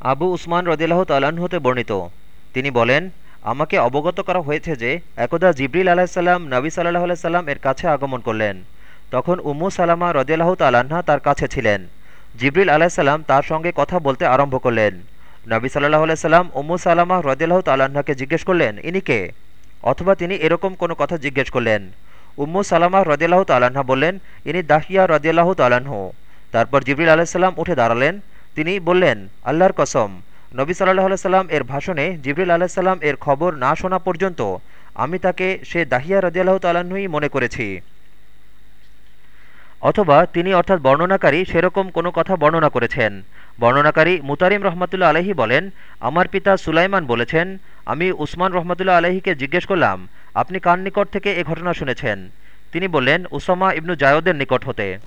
আবু উসমান রদিল্লাহ হতে বর্ণিত। তিনি বলেন, আমাকে অবগত করা হয়েছে যে, একদা জিবরিল আলাহিসাল্লাম নবী সাল্লাহ আলাইসাল্লাম এর কাছে আগমন করলেন। তখন উম্মু সালামা রদিয়াল্লাহ তাল্লাহা তার কাছে ছিলেন। জিবরিল আলাহিসাল্লাম তার সঙ্গে কথা বলতে আরম্ভ করলেন। নবী সাল্লাহ আলাইসাল্লাম উম্মু সালামা রদিয়াল্লাহ তাল্লাহাকে জিজ্ঞেস করলেন, ইনি কে? অথবা তিনি এরকম কোনো কথা জিজ্ঞেস করলেন। উম্মু সালামা রদিয়াল্লাহ তাল্লাহা বললেন, ইনি দাহিয়া রদিয়াল্লাহ তাল্লাহ তারপর জিবরিল আলাহিসাল্লাম উঠে দাঁড়ালেন। তিনি বললেন, আল্লাহর কসম, নবী সাল্লাহ সাল্লাম এর ভাষণে জিবরিল আলাহিসাল্লাম এর খবর না শোনা পর্যন্ত আমি তাকে সে দাহিয়া রদিয়াল্লাহ তাল্লাহ্নই মনে করেছি। অথবা তিনি অর্থাৎ বর্ণনাকারী সেরকম কোনো কথা বর্ণনা করেছেন। বর্ণনাকারী মুতারিম রহমতুল্লা আলহি বলেন, আমার পিতা সুলাইমান বলেছেন, আমি উসমান রহমতুল্লা আলহিকে জিজ্ঞেস করলাম, আপনি কার নিকট থেকে এ ঘটনা শুনেছেন? তিনি বললেন, উসামা ইবনু জায়দের নিকট হতে।